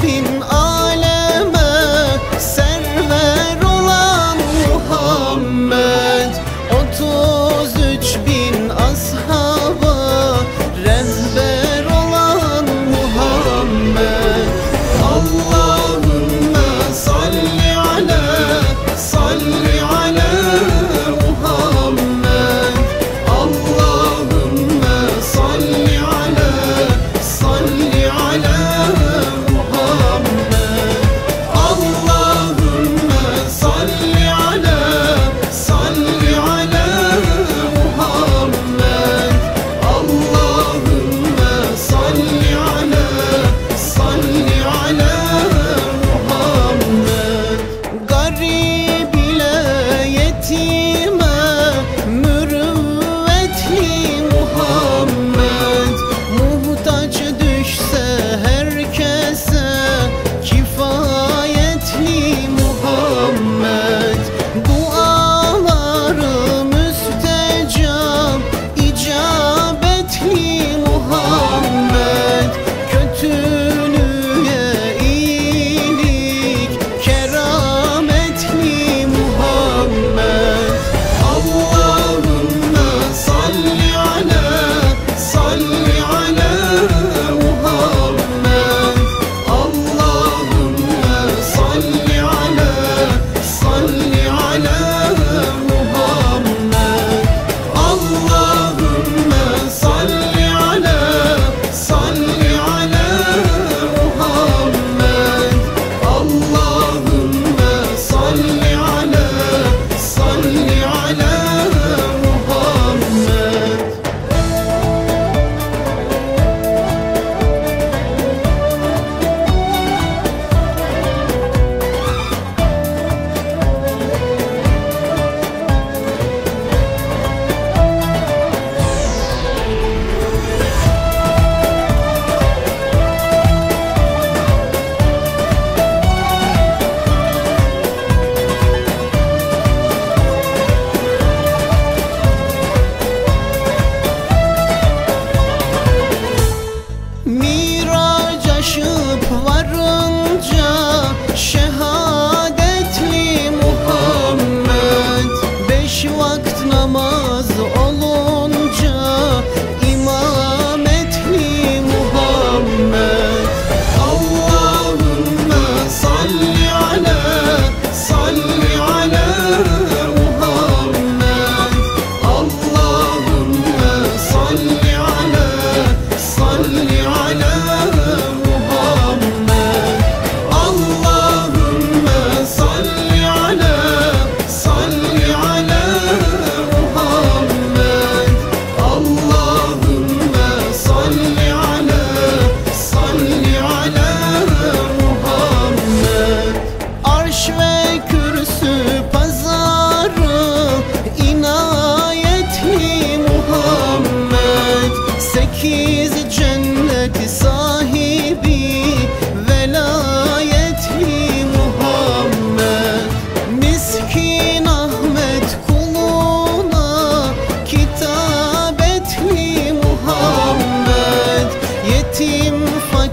bin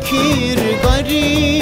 fakir garip.